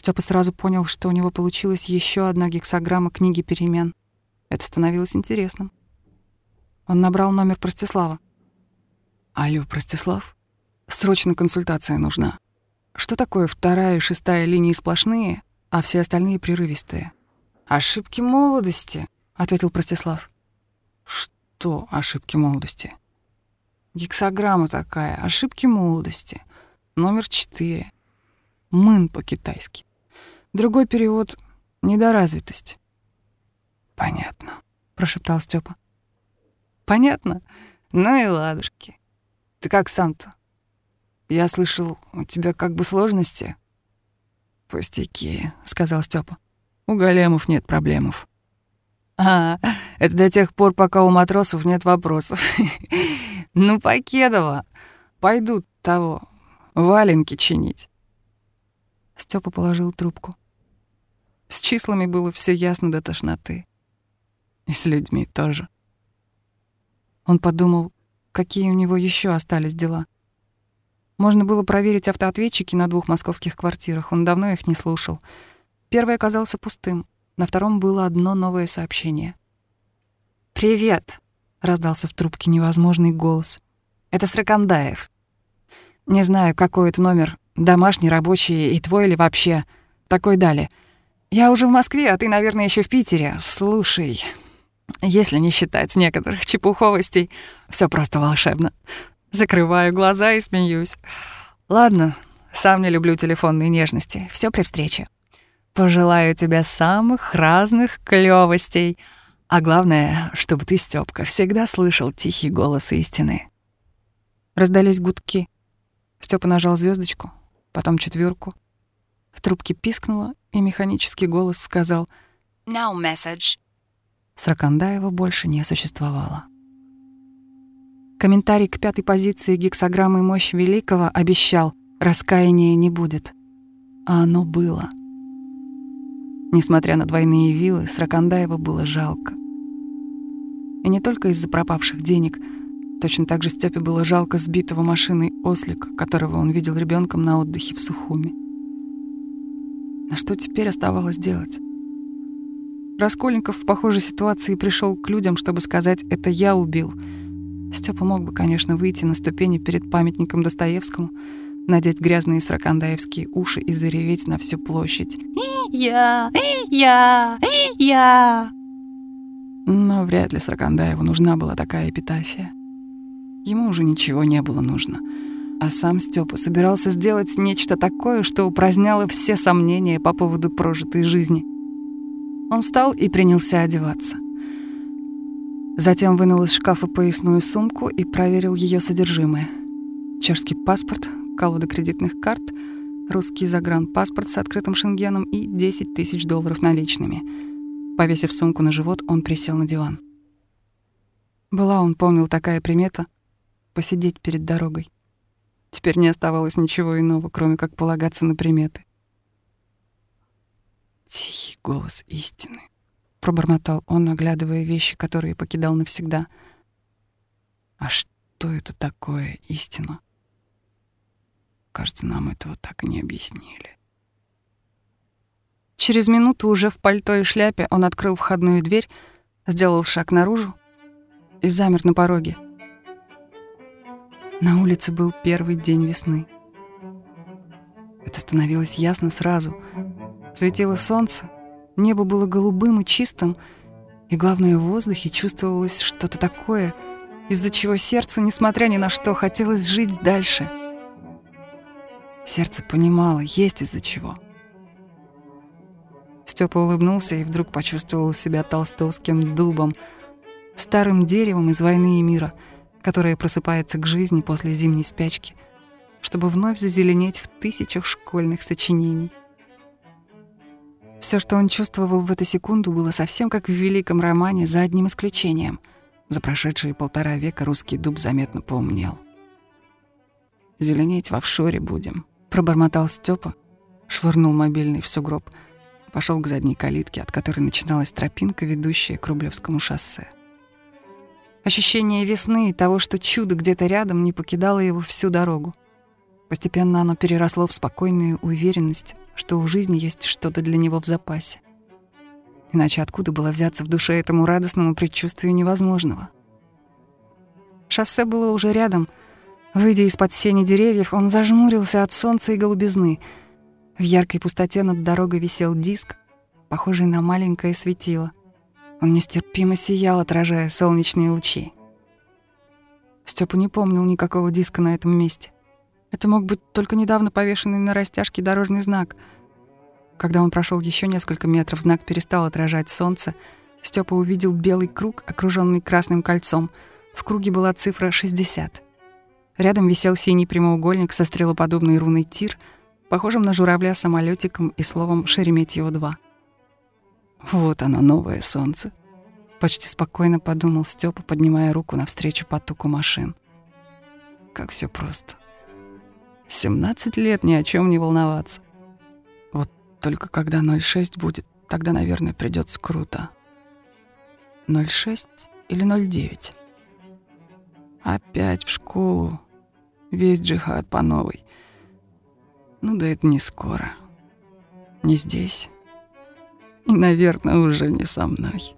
Степа сразу понял, что у него получилась еще одна гексограмма книги перемен. Это становилось интересным. Он набрал номер Простислава. «Алло, Простислав? Срочно консультация нужна. Что такое вторая и шестая линии сплошные, а все остальные прерывистые?» «Ошибки молодости», — ответил Простислав. «Что ошибки молодости?» «Гексограмма такая, ошибки молодости. Номер четыре. Мын по-китайски. Другой перевод — недоразвитость». «Понятно», — прошептал Степа. «Понятно? Ну и ладушки. Ты как сам-то? Я слышал, у тебя как бы сложности?» «Пустяки», — сказал Степа. У големов нет проблемов. А, это до тех пор, пока у матросов нет вопросов. ну, Покедова, пойдут того, валенки чинить. Степа положил трубку. С числами было все ясно до тошноты. И с людьми тоже. Он подумал, какие у него еще остались дела. Можно было проверить автоответчики на двух московских квартирах. Он давно их не слушал. Первый оказался пустым. На втором было одно новое сообщение. «Привет!» — раздался в трубке невозможный голос. «Это Сракандаев. Не знаю, какой это номер, домашний, рабочий и твой или вообще. Такой дали. Я уже в Москве, а ты, наверное, еще в Питере. Слушай, если не считать некоторых чепуховостей, все просто волшебно. Закрываю глаза и смеюсь. Ладно, сам не люблю телефонные нежности. Все при встрече. Пожелаю тебе самых разных клёвостей. А главное, чтобы ты, Стёпка, всегда слышал тихий голос истины. Раздались гудки. Стёпа нажал звездочку, потом четверку. В трубке пискнуло, и механический голос сказал «No message». Сракандаева больше не существовало. Комментарий к пятой позиции гексограммы «Мощь Великого» обещал «Раскаяния не будет». А оно было — Несмотря на двойные вилы, Сракандаева было жалко. И не только из-за пропавших денег. Точно так же Степе было жалко сбитого машиной ослика, которого он видел ребенком на отдыхе в Сухуме. На что теперь оставалось делать? Раскольников в похожей ситуации пришел к людям, чтобы сказать «это я убил». Степа мог бы, конечно, выйти на ступени перед памятником Достоевскому, надеть грязные сракандаевские уши и зареветь на всю площадь. «Я! Я! Я!» Но вряд ли Сракандаеву нужна была такая эпитафия. Ему уже ничего не было нужно. А сам Степа собирался сделать нечто такое, что упраздняло все сомнения по поводу прожитой жизни. Он встал и принялся одеваться. Затем вынул из шкафа поясную сумку и проверил ее содержимое. Чешский паспорт, колода кредитных карт, русский загранпаспорт с открытым шенгеном и 10 тысяч долларов наличными. Повесив сумку на живот, он присел на диван. Была, он помнил, такая примета — посидеть перед дорогой. Теперь не оставалось ничего иного, кроме как полагаться на приметы. «Тихий голос истины», — пробормотал он, оглядывая вещи, которые покидал навсегда. «А что это такое истина?» Кажется, нам этого так и не объяснили. Через минуту уже в пальто и шляпе он открыл входную дверь, сделал шаг наружу и замер на пороге. На улице был первый день весны. Это становилось ясно сразу. Светило солнце, небо было голубым и чистым, и, главное, в воздухе чувствовалось что-то такое, из-за чего сердцу, несмотря ни на что, хотелось жить дальше — Сердце понимало, есть из-за чего. Степа улыбнулся и вдруг почувствовал себя толстовским дубом, старым деревом из «Войны и мира», которое просыпается к жизни после зимней спячки, чтобы вновь зазеленеть в тысячах школьных сочинений. Все, что он чувствовал в эту секунду, было совсем как в великом романе, за одним исключением. За прошедшие полтора века русский дуб заметно поумнел. «Зеленеть в офшоре будем», Пробормотал Степа, швырнул мобильный в сугроб, пошел к задней калитке, от которой начиналась тропинка, ведущая к Рублевскому шоссе. Ощущение весны и того, что чудо где-то рядом, не покидало его всю дорогу. Постепенно оно переросло в спокойную уверенность, что у жизни есть что-то для него в запасе. Иначе откуда было взяться в душе этому радостному предчувствию невозможного? Шоссе было уже рядом. Выйдя из-под сени деревьев, он зажмурился от солнца и голубизны. В яркой пустоте над дорогой висел диск, похожий на маленькое светило. Он нестерпимо сиял, отражая солнечные лучи. Степа не помнил никакого диска на этом месте. Это мог быть только недавно повешенный на растяжке дорожный знак. Когда он прошел еще несколько метров, знак перестал отражать солнце. Степа увидел белый круг, окруженный красным кольцом. В круге была цифра 60. Рядом висел синий прямоугольник со стрелоподобной руной тир, похожим на журавля самолетиком и словом «Шереметьево-2». Вот оно, новое солнце. Почти спокойно подумал Степа, поднимая руку навстречу потоку машин. Как все просто. 17 лет ни о чем не волноваться. Вот только когда 06 будет, тогда, наверное, придется круто. 06 или 09? Опять в школу. Весь джихад по новой. Ну да это не скоро. Не здесь. И, наверное, уже не со мной.